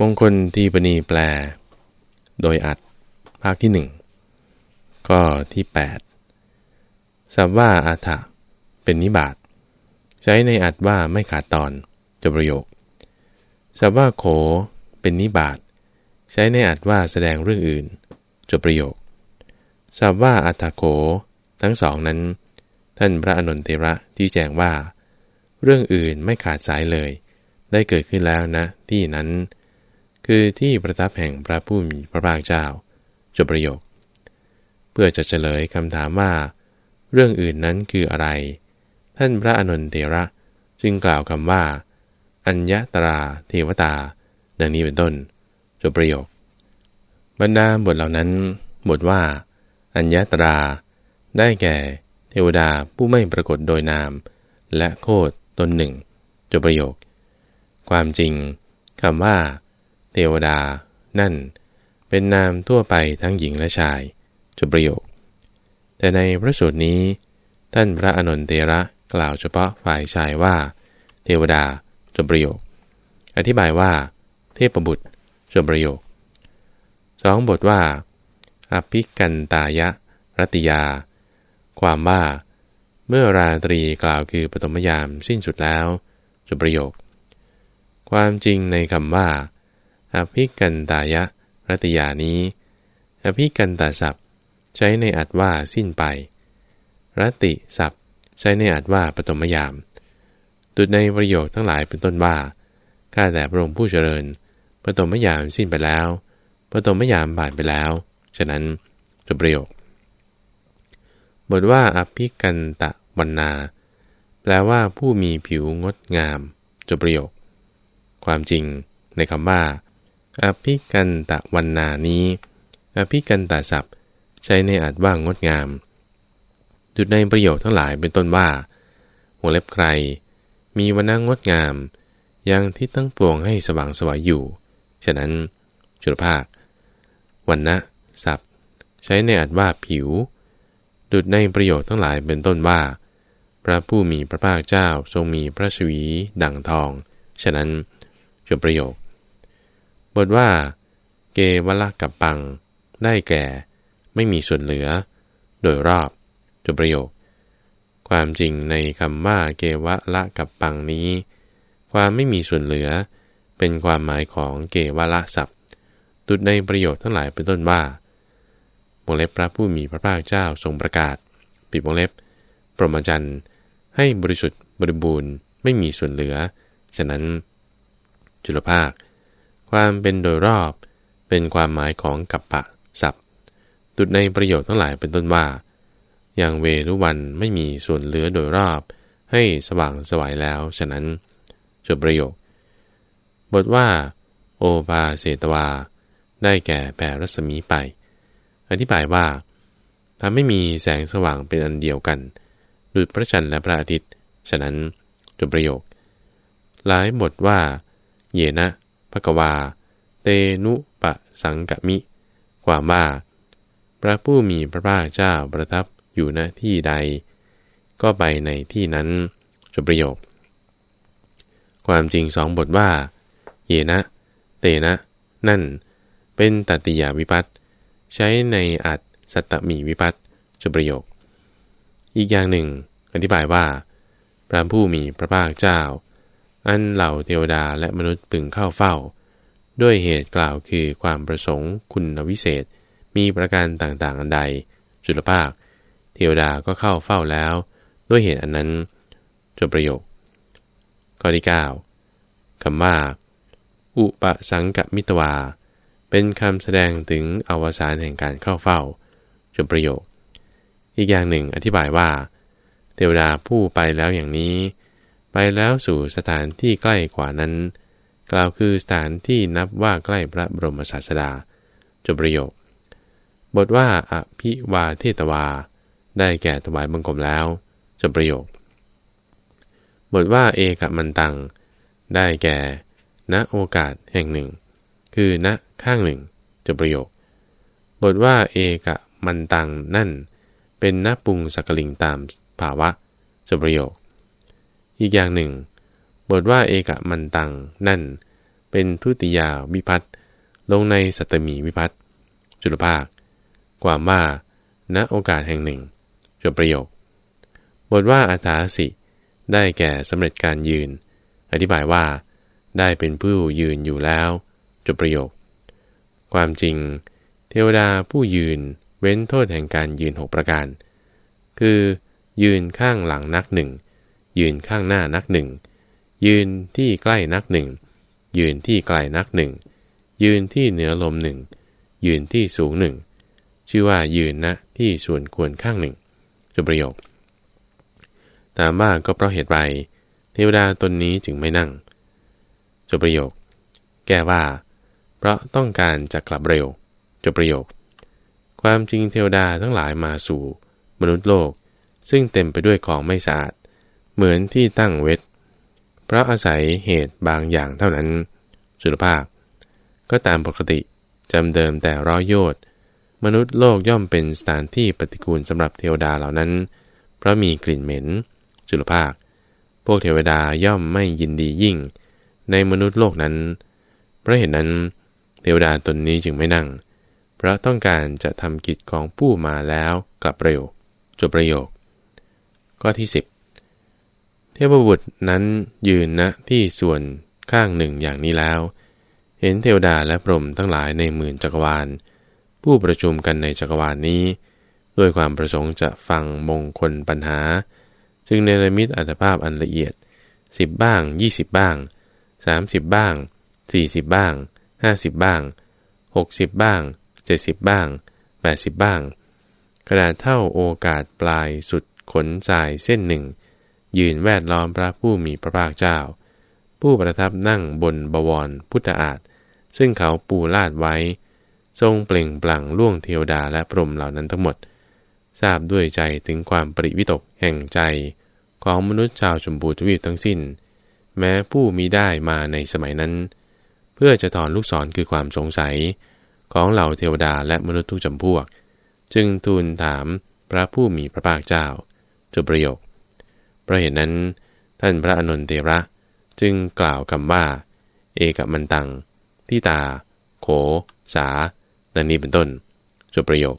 มงคลทีปณีแปล โดยอัดภาคที่หนึ่งก็ที่8สับว่าอาถะเป็นนิบาตใช้ในอัดว่าไม่ขาดตอนจบประโยคสับว่าโขเป็นนิบาตใช้ในอัดว่าแสดงเรื่องอื่นจบประโยคสับว่าอัตโขทั้งสองนั้น ท่านพระอนุนเทระที่แจ้งว่า เรื่องอื่นไม่ขาดสายเลย ได้เกิดขึ้นแล้วนะ ที่นั้น คือที่ประทับแห่งพระผู้มีพระภาคเจ้า จบประโยค เพื่อจะเฉลยคำถามว่า เรื่องอื่นนั้นคืออะไร ท่านพระอนุนเทระจึงกล่าวคำว่า อัญญตราเทวตา ดังนี้เป็นต้น จบประโยค บรรดาบทเหล่านั้นบทว่า อัญญตรา ได้แก่ เทวดาผู้ไม่ปรากฏโดยนาม และโคดตนหนึ่ง จบประโยค ความจริงคำว่า เทวดา นั่น เป็นนามทั่วไปทั้งหญิงและชายจุประโยค แต่ในพระสูตรนี้ ท่านพระอนนเตระกล่าวเฉพาะฝ่ายชายว่า เทวดาจบประโยค อธิบายว่า เทพบุตรจบประโยคสองบทว่า อภิกันตายะรัตยา ความว่า เมื่อราตรีกล่าวคือปฐมยามสิ้นสุดแล้วจบประโยค ความจริงในคำว่า อภิกันตายะรัตยานี้ อภิกันตาศัพท์ ใช้ในอัดว่าสิ้นไป รติศัพท์ ใช้ในอัดว่าปฐมยามตุดในประโยคทั้งหลายเป็นต้นว่า ข้าแต่พระองค์ผู้เจริญ ปฐมยามสิ้นไปแล้ว ปฐมยามผ่านไปแล้ว ฉะนั้นจบประโยค บทว่าอภิกันตะวันนา แปลว่าผู้มีผิวงดงามจบประโยค ความจริงในคำว่า อภิกันตะวันนานี้ อภิกันตะศัพท์ ใช้ในอัดว่างดงามจุดในประโยคทั้งหลายเป็นต้นว่า หัวเล็บใคร มีวันนงดงาม ยังที่ตั้งปวงให้สว่างสวายอยู่ ฉะนั้น จุลภาค วันนะศัพท์ ใช้ในอัดว่าผิว ดุดในประโยคทั้งหลายเป็นต้นว่า พระผู้มีพระภาคเจ้าทรงมีพระชวี ดังทอง ฉะนั้นจุประโยค บทว่า เกวละกับปัง ได้แก่ ไม่มีส่วนเหลือ โดยรอบจบประโยค ความจริงในคำว่าเกวะละกับปังนี้ ความไม่มีส่วนเหลือ เป็นความหมายของเกวะละศัพท์ตุดในประโยชน์ทั้งหลายเป็นต้นว่าวงเล็บพระผู้มีพระภาคเจ้าทรงประกาศ ปิดวงเล็บปรมจันทร์ให้บริสุทธิ์บริบูรณ์ไม่มีส่วนเหลือ ฉะนั้น จุลภาค ความเป็นโดยรอบ เป็นความหมายของกัปปะศัพท์ตุดในประโยชน์ทั้งหลายเป็นต้นว่า อย่างเวรุวันไม่มีส่วนเหลือโดยรอบ ให้สว่างสวายแล้ว ฉะนั้นจบประโยค บทว่า โอปาเสตวา ได้แก่แผ่รัศมีไป อธิบายว่าถ้าไม่มีแสงสว่างเป็นอันเดียวกันดุจพระจันทร์และพระอาทิตย์ ฉะนั้นจบประโยค หลายบทว่า เยนะ ภกวา เตนุปะสังกมิ ความว่า พระผู้มีพระภาคเจ้าประทับอยู่ณที่ใด ก็ไปในที่นั้นจบประโยค ความจริงสองบทว่า เยนะ เตนะ นั่น เป็นตัติยาวิพัตใช้ในอัดสัตตมีวิพัตจบประโยค อีกอย่างหนึ่ง อธิบายว่า พระผู้มีพระภาคเจ้า อันเหล่าเทวดาและมนุษย์พึงเข้าเฝ้า ด้วยเหตุกล่าวคือความประสงค์คุณวิเศษ มีประการต่างๆอันใด จุลภาค เทวดาก็เข้าเฝ้าแล้ว ด้วยเหตุอันนั้นจบประโยค ข้อที่ 9คำว่า อุปสังกมิตวา เป็นคำแสดงถึงอวสานแห่งการเข้าเฝ้าจบประโยค อีกอย่างหนึ่งอธิบายว่า เทวดาผู้ไปแล้วอย่างนี้ ไปแล้วสู่สถานที่ใกล้กว่านั้น กล่าวคือสถานที่นับว่าใกล้พระบรมศาสดา จบประโยค บทว่าอภิวาเทตวา ได้แก่ถวายบังคมแล้ว จบประโยค บทว่าเอกมันตัง ได้แก่ ณโอกาสแห่งหนึ่ง คือณข้างหนึ่ง จบประโยค บทว่าเอกมันตังนั่น เป็นณปุงสักลิงตามภาวะ จบประโยค อีกอย่างหนึ่ง บทว่าเอกมันตัง นั่น เป็นทุติยาวิพัตลงในสัตมีวิพัตจุลภาค ความว่า ณโอกาสแห่งหนึ่งจบประโยค บทว่าอาถาสิ ได้แก่สำเร็จการยืน อธิบายว่า ได้เป็นผู้ยืนอยู่แล้วจบประโยค ความจริง เทวดาผู้ยืนเว้นโทษแห่งการยืนหกประการ คือ ยืนข้างหลังนักหนึ่ง ยืนข้างหน้านักหนึ่ง ยืนที่ใกล้นักหนึ่ง ยืนที่ไกลนักหนึ่ง ยืนที่เหนือลมหนึ่ง ยืนที่สูงหนึ่ง ชื่อว่ายืนณที่ส่วนควรข้างหนึ่งจบประโยคถามว่าก็เพราะเหตุไร เทวดาตนนี้จึงไม่นั่งจบประโยค แก้ว่า เพราะต้องการจะกลับเร็วจบประโยค ความจริงเทวดาทั้งหลายมาสู่ มนุษย์โลก ซึ่งเต็มไปด้วยของไม่สะอาด เหมือนที่ตั้งเวทเพราะอาศัยเหตุบางอย่างเท่านั้นจุลภาคก็ตามปกติจำเดิมแต่ร้อยโยชน์มนุษย์โลกย่อมเป็นสถานที่ปฏิกูลสำหรับเทวดาเหล่านั้น เพราะมีกลิ่นเหม็น จุลภาค พวกเทวดาย่อมไม่ยินดียิ่ง ในมนุษย์โลกนั้น เพราะเหตุนั้น เทวดาตนนี้จึงไม่นั่ง เพราะต้องการจะทำกิจของผู้มาแล้วกลับเร็ว จบประโยค ข้อที่ 10 เทพบุตรนั้นยืนณนะที่ส่วนข้างหนึ่งอย่างนี้แล้ว เห็นเทวดาและพรหมทั้งหลายในหมื่นจักรวาล ผู้ประชุมกันในจักรวาลนี้ ด้วยความประสงค์จะฟังมงคลปัญหา จึงในระมิตอัตภาพอันละเอียด10บ้าง 20 บ้าง 30 บ้าง 40 บ้าง 50 บ้าง 60 บ้างเจ็ดสิบบ้างแปดสิบบ้างขนาดเท่าโอกาสปลายสุดขนสายเส้นหนึ่ง ยืนแวดล้อมพระผู้มีพระภาคเจ้า ผู้ประทับนั่งบนบวรพุทธอาฏซึ่งเขาปูลาดไว้ ทรงเปล่งปลั่งล่วงเทวดาและพรหมเหล่านั้นทั้งหมด ทราบด้วยใจถึงความปริวิตกแห่งใจ ของมนุษย์ชาวชมพูทวีปทั้งสิ้น แม้ผู้มีได้มาในสมัยนั้น เพื่อจะถอนลูกศรคือความสงสัย ของเหล่าเทวดาและมนุษย์ทุกจำพวก จึงทูลถามพระผู้มีพระภาคเจ้าจุประโยค เพราะเหตุนั้นท่านพระอนุนเทระจึงกล่าวคำว่า เอกมันตัง ที่ตา โข สาดังนี้เป็นต้นจบประโยค